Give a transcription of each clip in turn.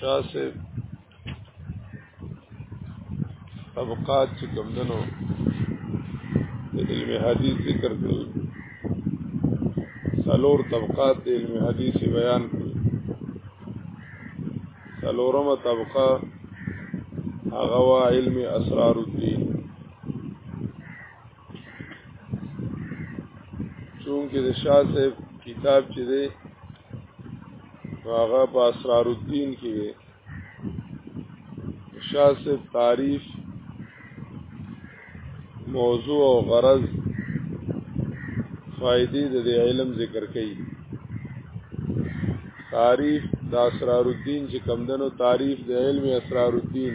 شاه صاحب طبقات چې کوم دنو د علم حدیث ذکر کړل سلور طبقات د علم حدیث بیان کړل سلورمه طبقه هغه علم اسرار الدین چونکه د شاه صاحب کتاب چې دی هغه په اسرار الدین کې دی شاه صاحب تعریف موضوع او غرض فائدې د علم ذکر کړي تعریف د اسرار الدین چې کمدنو تعریف د علم اسرار الدین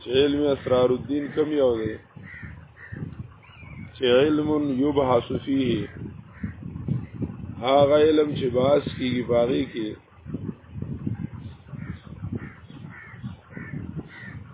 چې علم اسرار الدین کم یو دی چې علم یبحث فيه هغه علم چې باس کیږي باغی کې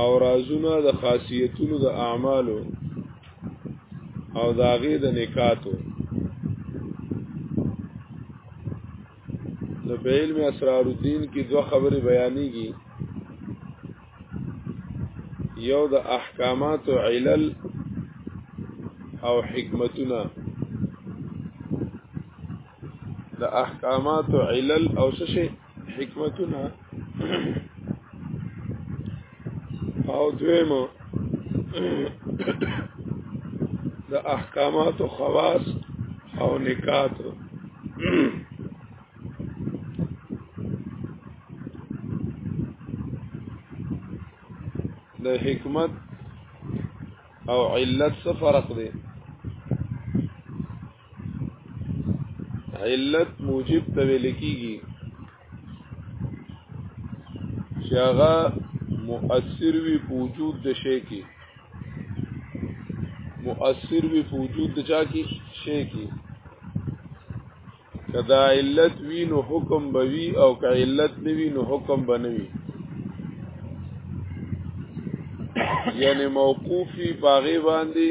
او رازونه د خاصیتونو د اعمالو او د هغې د نکاتو د بیل می اسرار الدین کې دوه خبرې بیانېږي یو د احکامات علل او حکمتونه د احکامات علل او څه حکمتونه او دویم د احکامات او خواص او نکات د حکمت او علت څه فرق دی علت موجب ته ویل کیږي چې هغه مؤثر وي په وجود د شی کې مؤثر وي په وجود د چا کې شی کې کدا علت وی نو حکم بوي او که علت نوی نو حکم بنوي یعنی موقوفی پاغه باندې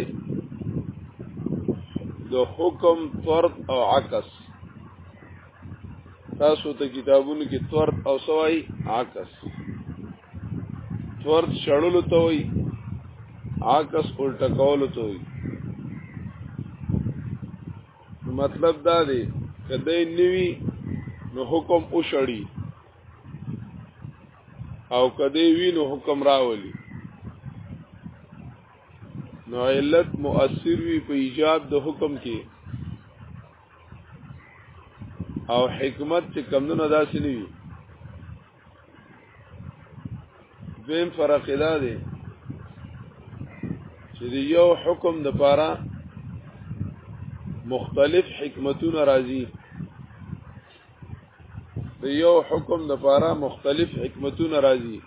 د حکم طرد او عکس تاسو ته کتابونو کې طرد او سوای عکس طرد شړلو ته وای عکس الټا کولو ته وای مطلب دا دی کله نیوی نو حکم او شړی او کله وی نو حکم راولي نو علت مؤثر وي په ایجاب د حکم کې او حکمت چې کمونه داسې نه وي دویم فرق دا دی چې د یو حکم د پاره مختلف حکمتونه راځي د یو حکم د پاره مختلف حکمتونه راځي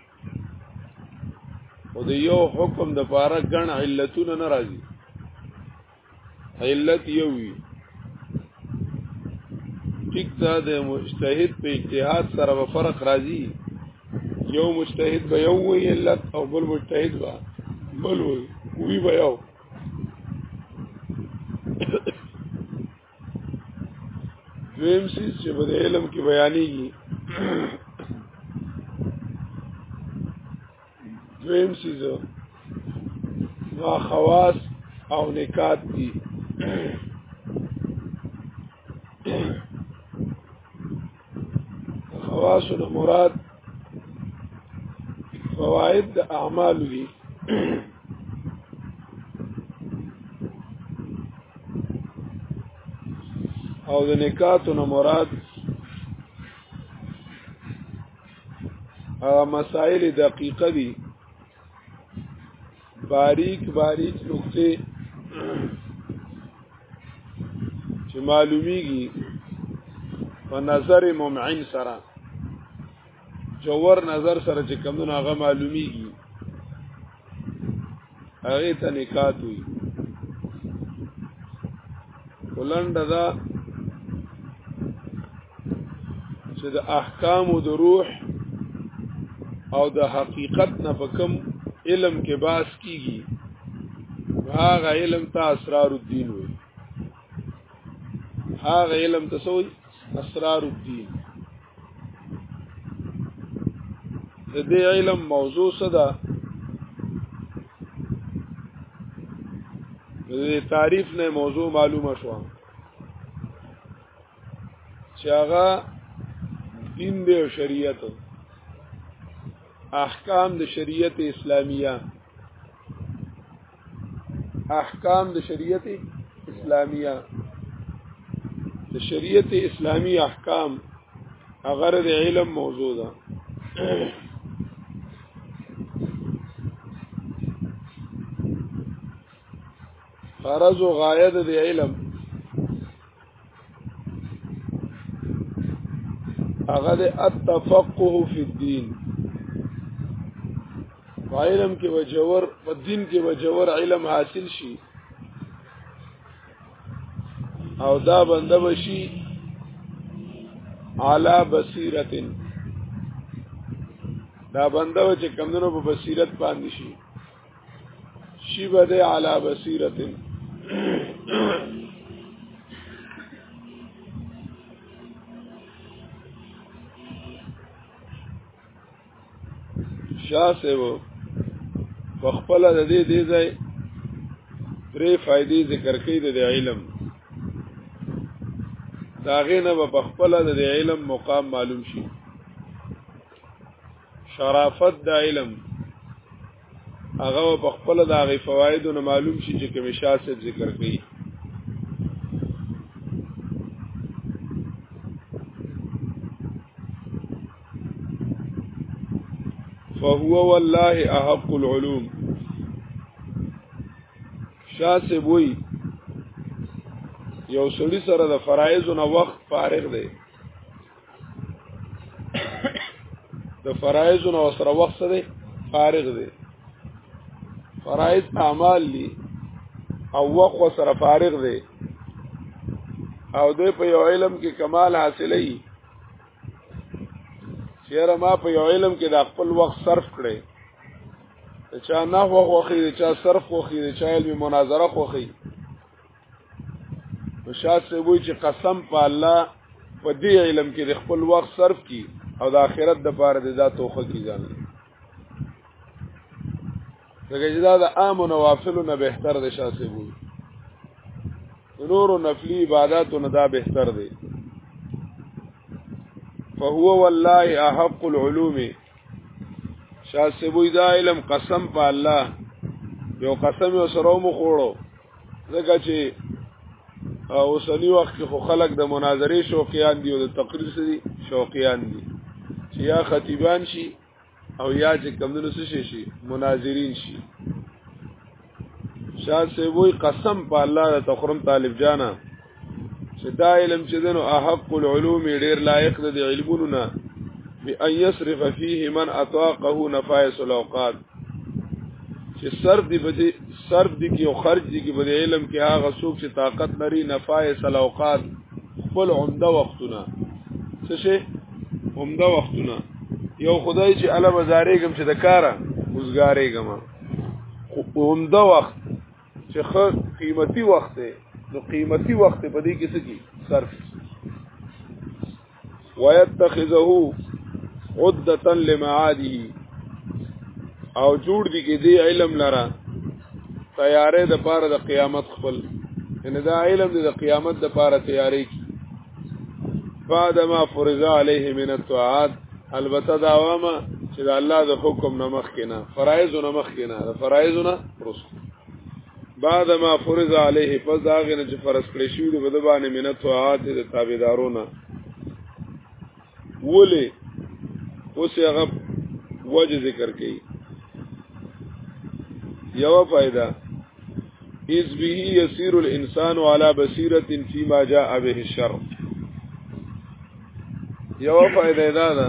او د یو حکم د پاره ګڼ علتونه ناراضي علت یو وی ټیک دا د مجتهد په اجتهاد سره به فرق راځي یو مجتهد به یو وی علت او بل مجتهد به بل وی وی به یو دویم سیز چې په علم کې بیانېږي دویم سیز ما خواص او نکات دي خواص نو مراد فواید د اعمال دي او د نکاتو نو مراد هغه مسائل دقیقه دي باریک باریک نقطې چې معلومیږي په نظر ممعن سره جوور نظر سره چې کمونه هغه معلومیږي هغه ته نکات وي ولنډه دا چې د احکام د روح او د حقیقت نه په کوم علم کې باس کیږي هغه علم ته اسرار الدین وي هغه علم ته سوې اسرار الدين د دې علم موضوع څه ده د تعریف نه موضوع معلومه شو چې هغه دین دی او شریعت احکام د شریعت اسلامیه احکام د شریعت اسلامیه د شریعت اسلامی احکام اگر د علم موضوع ده غرض او غایه د علم هغه د التفقه فی الدین علم کې وجور په دین کې وجور علم حاصل شي او دا بنده بشي علا بصیرتن دا بنده چې کمونو په بصیرت باندې شي شی بده علی بصیرت شاه صاحب په خپل د دې دې ځای درې فائدې ذکر کړي د علم داغه نه په خپل د علم مقام معلوم شي شرافت د علم هغه په خپل د هغه فوایدو نه معلوم شي چې کوم شاسې ذکر کړي فهو والله احق العلوم شاسې وي یو سړي سره د فرایض نه وخت فارغ دی د فرایض نو سره وخت دی فارغ دی فرایض اعمال دي او وقو سره فارغ دی او د په یو علم کې کمال حاصلې چیرې ما په یو علم کې د خپل وخت صرف کړي چا نه وغوخي چا صرف وغوخي چا علم مناظره وغوخي نو شاه سه وای چې قسم په الله په دې علم کې د خپل وخت صرف کی او د آخرت د پاره د دا توخه کی ځان دغه جدا د عام نوافلو نه بهتر د شاه سه وای نور نفلی عبادتو نه دا بهتر دی فهو والله احق العلوم شاه سه وای دا علم قسم په الله یو قسم یو سره مخوړو ځکه چې اوسنی وخت کې خو خلک د مناظرې شوقیان دي او د تقریر سری شوقیان دي چې یا خطیبان شي او یا چې کمونو څه شي شي مناظرین شي شاه سیوی قسم په الله د تخرم طالب جانا چې دا علم چې دنو احق العلوم ډیر لایق د علمونو نه بی ان یصرف فيه من اطاقه نفائس الاوقات چې صرف دی بده صرف دی کې او خرج دی کې بده علم کې هغه څوک چې طاقت لري نفائس الاوقات خپل عمده وختونه څه شي عمده وختونه یو خدای چې الله بازارې کوم چې د کارا وزګارې کوم عمده وخت چې خو قیمتي وخت دی نو قیمتي وخت په دې کې څه کی صرف ويتخذه عدتا لمعاده او جوړ دي کې دی علم لره تیارې د پاره د قیامت خپل ان دا علم د قیامت د پاره تیارې کی بعد ما فرض عليه من الطاعات البته دا وامه چې د الله د حکم نمخ کنا فرایض نمخ کنا د فرایض نه پرسته بعد ما فرض عليه پس دا غنه چې فرض کړی شو د بدبانې منت او عات د تابعدارونه ولې اوس هغه وجه ذکر کړي یو فائدہ اس به يسير الانسان على بصيره فيما جاء به الشر یو فائدہ دا ده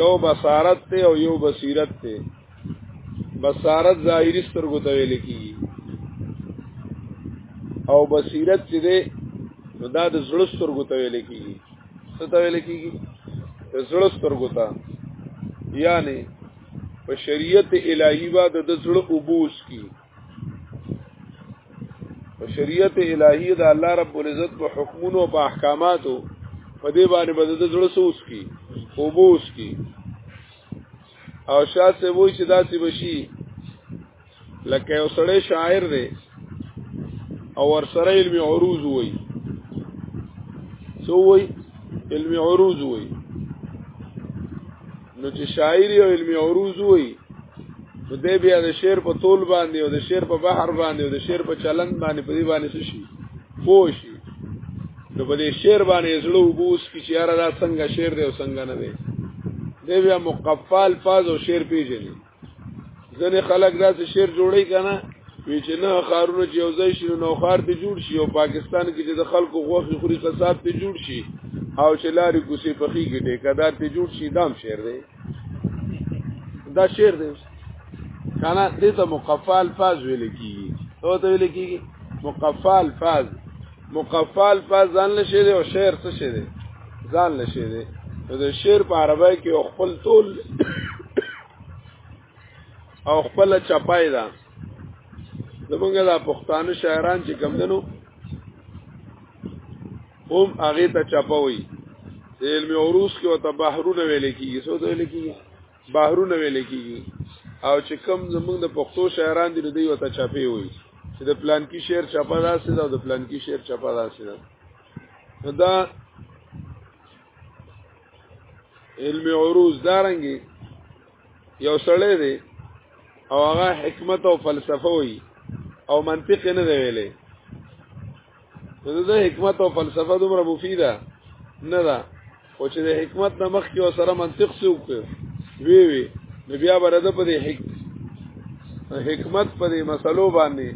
یو بصارت ته او یو بصیرت ته بصارت ظاهری سترګو ته ویل کیږي او بصیرت چې ده نو دا د زړه سترګو ته ویل کیږي څه ته ویل کیږي د زړه سترګو ته یعنی په شریعت الهی با د زړه عبوس کی په شریعت الهی د الله رب العزت په حکمونو او په احکاماتو په دې باندې به د زړه سوس کی اوبوس کی او شاسه وای چې داسې بشي لکه یو سړی شاعر دی او ورسره علم عروض وای سو وای علم عروض وای نو چې شاعر او علمي عروض وي نو دې بیا د شعر په تول باندې او د شعر په بحر باندې او د شعر په چلند باندې په دې باندې څه شي پوه شي نو په دې شعر باندې زړه وګوس کی چې یاره دا څنګه شعر دی او څنګه نه دی دې بیا مقفال فاز او شعر پیژني ځنې خلک داسې شعر جوړي کنه وی چې نه خارونه چې یو ځای شي نو خار ته جوړ شي او پاکستان کې چې د خلکو غوښې خوري قصاب ته جوړ شي او چې لارې کوسي پخې کې ټیکدار ته جوړ شي دام شعر دی دا شعر دی کنه دې ته مقفال فاز ویل کیږي او ته ویل کیږي مقفال فاز مقفال په ځان لشي دی او شعر څه شي دی ځان لشي دی نو د شعر په عربی کې او خپل ټول او خپل چپای ده زمونږ د پښتانه شاعران چې کم دنو هم هغه ته چپوي د علم عروس کې او ته بحرونه ویل کیږي سو ته ویل کیږي بحرونه ویل کیږي او چې کم زمونږ د پښتو شاعران دي نو دوی وته چاپی وي چې د پلان کې شعر چاپه داسې ده او د پلان کې شعر چاپه داسې ده دا علم عروض دارنګي یو سړی دی او هغه حکمت او فلسفه وي او منطق نه دی ویلې نو د حکمت او فلسفه دومره مفیده نه ده او چې د حکمت نه مخکې او سره منطق څه وکړي وی وی نو بیا برده په دې حک... حکمت په دې مسلو باندې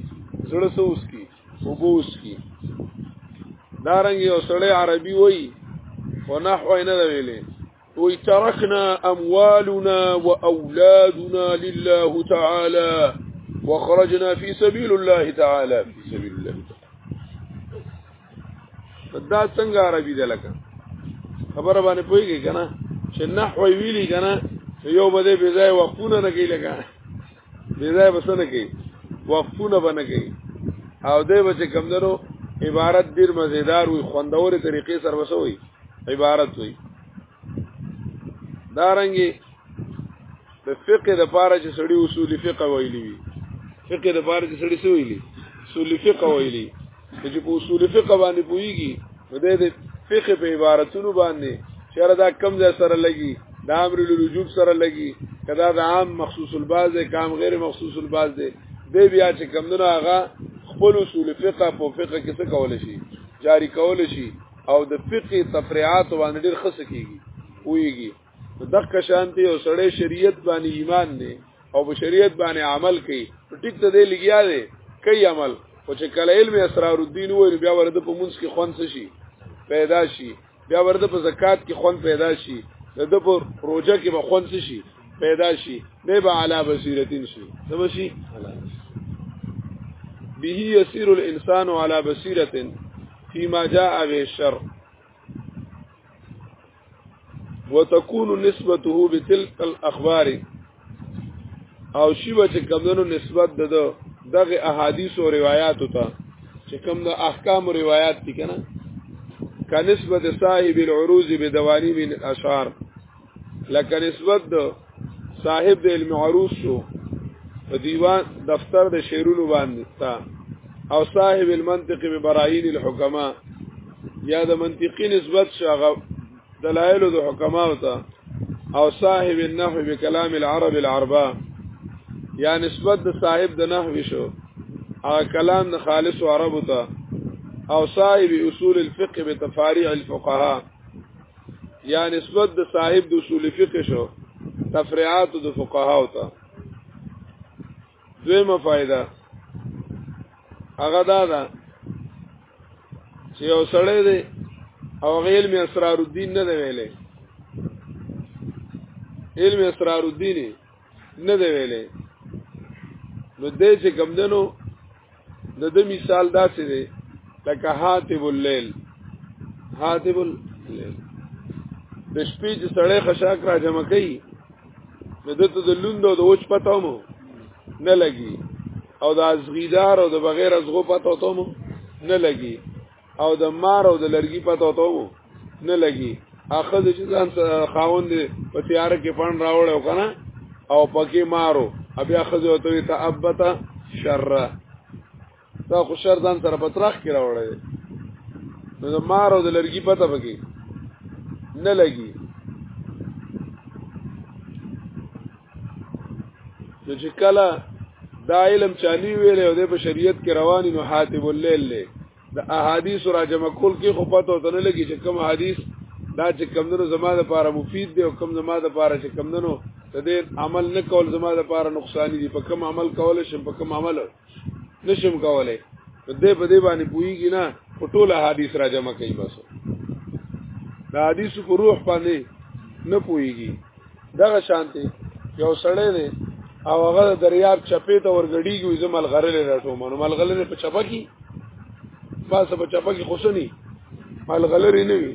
زړه سوس کی وګوس کی دارنګ یو سړی عربي وای او نحو نه ویلې وی ترکنا اموالنا و اولادنا لله تعالی وخرجنا في سبيل الله تعالى في سبيل الله دا څنګه عربي ده لکه خبره باندې پويږي کنه چې نحوي ویلي کنه یو بده بيځای وقونه نه کوي لکه بې ځای بس نه کوي وقفونه به نه کوي او دی به چې کمدنو عبارت ډیر مزیدار وي خوندورې طریقې سره وسوي عبارت وي دارنګي د فقه د پاره چې سړی اصول فقه ویلی وي فقه د پاره چې سړی سویلی اصول فقه ویلی چې په اصول فقه باندې پويږي نو د فقه په عبارتونو باندې چیرې دا کم ځای سره لګي دا امر لوجوب سره لګي کدا دا عام مخصوص الباز دی کام غیر مخصوص الباز دی دی بیا چې کم نه هغه خپل اصول فقه په فقه کې څه کول شي جاری کول شي او د فقه تفریعات باندې ډیر خصه کیږي ویږي دغه شانتي او سړی شریعت باندې ایمان دی او په شریعت باندې عمل کوي ټیک ته دی لګیا دی کوي عمل او چې کله علم اسرار الدین وایي بیا ورته په منځ کې خوند شي پیدا شي بیا ورته په زکات کې خوند پیدا شي د په روزه کې به خوند شي پیدا شي نه به علا بصیرتین شي سم شي به يسير الانسان على بصيره فيما جاء به الشر وتكون نسبته بتلك الاخبار او شی به چې کمونو نسبت د دغه احادیث او روایت ته چې کوم د احکام او روایت دي کنه کنسبت صاحب العروض بدوانی من الاشعار لکه نسبت د صاحب د علم عروض شو په دیوان دفتر د شعرونو باندې تا او صاحب المنطق ببراهین الحکما یا د منطقي نسبت شغه دلایل د حکما او تا او صاحب النحو بكلام العرب العربا یا نسبت د صاحب د نحو شو او کلام د خالص عربو ته او صاحب اصول الفقه بتفاريع الفقهاء یا نسبت د صاحب د اصول فقه شو تفریعات د فقهاو ته دویمه فائدہ هغه دا ده چې یو سړی دی او غیل می اسرار الدین نه دی ویلې علم اسرار الدین نه دی ویلې نو دې چې کم دنو د د مثال داسې دی لکه حاتب الليل حاتب الليل د شپې چې سړی خشاک را جمع کوي نو دته د لوند او د وچ پتاو مو نه لګي او د ازغیدار او د بغیر ازغو پتاو ته مو نه لګي او د مار او د لرګي پته وته وو نه لګي اخر د ځان خاوند په تیار کې پړ راوړ او کنه او پکې مارو بیا خزه وته ته ابتا شر تا خو شر ځان سره پترخ کې راوړل نو د مار او د لرګي پته پکې نه لګي نو چې کله دا علم چالي ویلې او د په شریعت کې رواني نو حاتب الليل له د احادیث را جمع کول کې خو پته وته نه لګي چې کوم حدیث دا چې کمندونو زما د لپاره مفید دی او کوم زما د لپاره چې کمندونو ته دې عمل نه کول زما د لپاره نقصان دي په کوم عمل کول شم په کوم عمل نشم کولای دې په دې باندې پويږي نه په ټول حدیث را جمع کوي بس دا حدیث په روح باندې نه پويږي دغه شانته یو سړی دی او هغه دریاب چپې ته ورګړیږي زم ملغلره راټو مونږ ملغلره په چپه کې پاسه په چپه کې خوشني ملغلره نه وي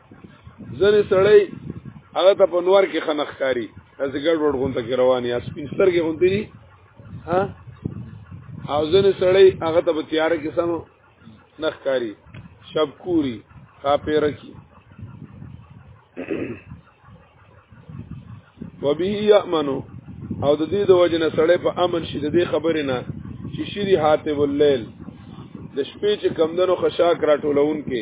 ځنې سړی هغه ته په نور کې خنخ کاری از ګډ وډ غونته کې رواني اس پینستر کې غونته دي ها او ځنې سړی هغه ته په تیار کې سم نخ کاری شب کوری خاپیر کی وبه یامنو او د دې د وجنه سړی په امن شي د دې خبرې نه چې شری حاتب الليل د شپې چې کمندنو خشاک راټولون کې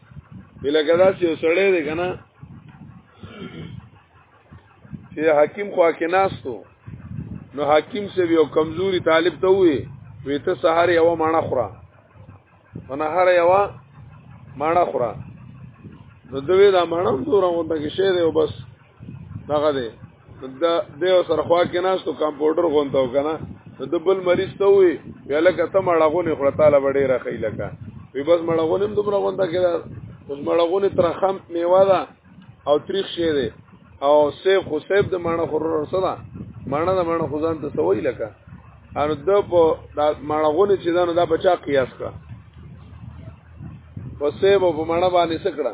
بلګه دا چې سړی دی کنه چې حکیم خوا کې ناستو نو حکیم سه یو کمزوري طالب ته وي وی ته سحر یو مانا خورا منا هر یو مانا خورا نو دوی دا مانا دوره مونږ کې شه دی او بس دغه دی دا د سره خوا کې ناستو کمپیوټر غونته وکنه د بل مریض ته وي ولکه ته مړغونه خړه تعالی وړي راخی لکه وی بس مړغونه هم دومره غونته کې دا اوس مړغونه تر خام میوه ده او تریخ شي دی او سیف خو سیف د مړه خور سره مړه د مړه خدان ته سوي لکه ان د په مړغونه چې دا نو دا بچا قیاس کا په سیب او په مړه باندې سکړه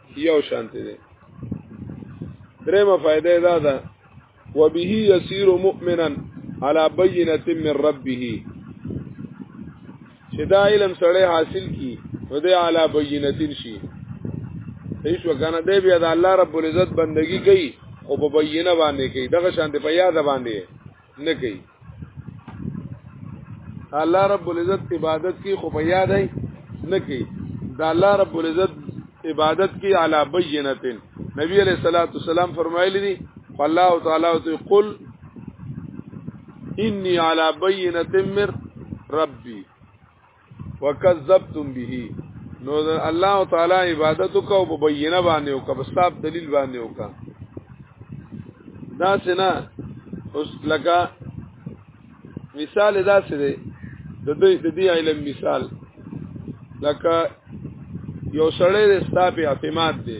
یو شانته دی درېمه فائدې دا ده وبه يسير مؤمنا على بينه من ربه چې دا علم سره حاصل کی نو دی علی بینتین شي هیڅ وکنه دی بیا د الله رب العزت بندگی کوي او په بینه باندې کوي دغه شان دی په یاد باندې نه کوي الله رب العزت عبادت کی خو په یاد نه کوي دا الله رب العزت عبادت کی علی بینتن نبی علیہ الصلوۃ والسلام فرمایلی دي الله تعالی تو قل انی علی بینتن من ربی وکذبتم به نو الله تعالی عبادت کو په بینه باندې او په صاحب دلیل باندې وکا دا سنا اوس لکه مثال دا څه دی د دې د دې علم مثال لکه یو سړی د ستاپه اعتماد دی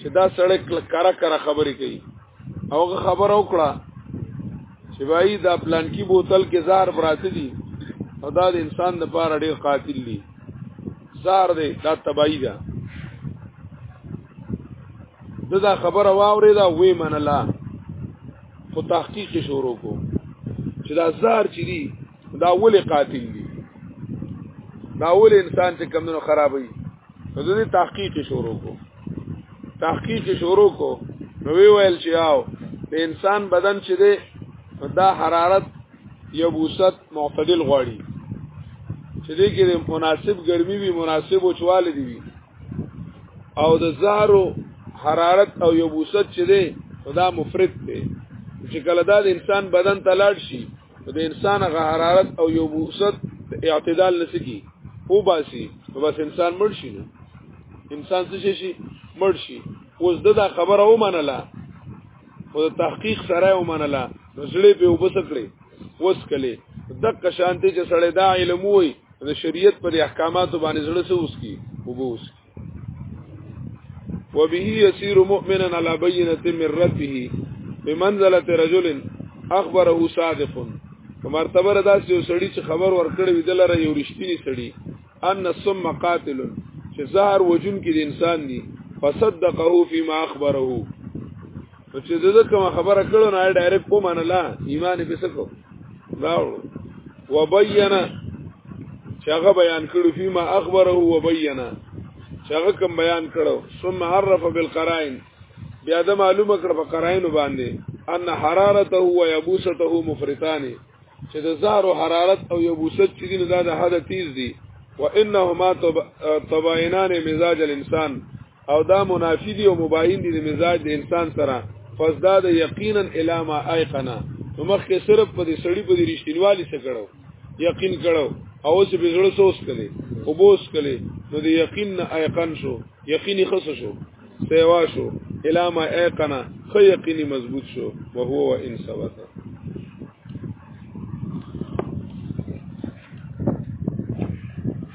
چې دا سړی کله کار کار خبرې کوي او خبر او کړه چې وای دا پلان کې بوتل کې زار براته دي او دا د انسان د پاره ډیر قاتل دي زار دی دا تبعی ده دا, دا خبره واورې دا وې منله خو تحقیق شروع کو چې دا زار چې دي دا ولې قاتل دي دا ولې انسان چې کمونو خرابوي نو د دې تحقیق شروع کو تحقیق شروع کو نو وی ویل چې آو د انسان بدن چې دی دا حرارت یبوست معتدل غواړي چې دې کې مناسب ګرمي وي مناسب اوچواله دي وي او د زهرو حرارت او یبوست چې دی دا مفرد دی چې کله دا د انسان بدن ته لاړ شي نو د انسان هغه حرارت او یو بوست اعتدال نسکی او باسي نو بس انسان مړ شي نو انسان څه شي مړ شي اوس دا خبره و منله او تحقیق سره و منله نو زړه په وبسکړي وس کله دغه شانتي چې سړی دا علم وي د شریعت پر احکاماتو باندې زړه سوس کی وبوس کی وبه يسير مؤمنا على بينة من ربه بمنزلة رجل اخبره صادق په مرتبه را داسې یو سړی چې خبر ورکړی وي دلاره یو رښتینی سړی ان السم قاتل چې زهر وجون کې د انسان دی فصدقه فيما اخبره نو چې دغه کوم خبره کړو نه ډایرکټ په مان الله ایمان به سکو راو وبینا چې هغه بیان کړو فيما اخبره وبینا چې هغه کوم بیان کړو ثم عرف بالقرائن بیا دا معلومه کړ په قرائن باندې ان حرارته و يبوسته مفرطان چې د زهر او حرارت او يبوست چې دین دا د حد تیز دي وانهما تباینان مزاج الانسان او دا منافی دی او مباین دی د مزاج د انسان سره فزداد یقینا الی ما ایقنا نو مخکې صرف په دې سړی په دې رښتینوالي څه کړو یقین کړو او اوس به زړه سوس کړي او بوس کړي نو دې یقین نه ایقن شو یقیني خص شو سیوا شو الی ما ایقنا خو یقیني مضبوط شو او هو ان ثبت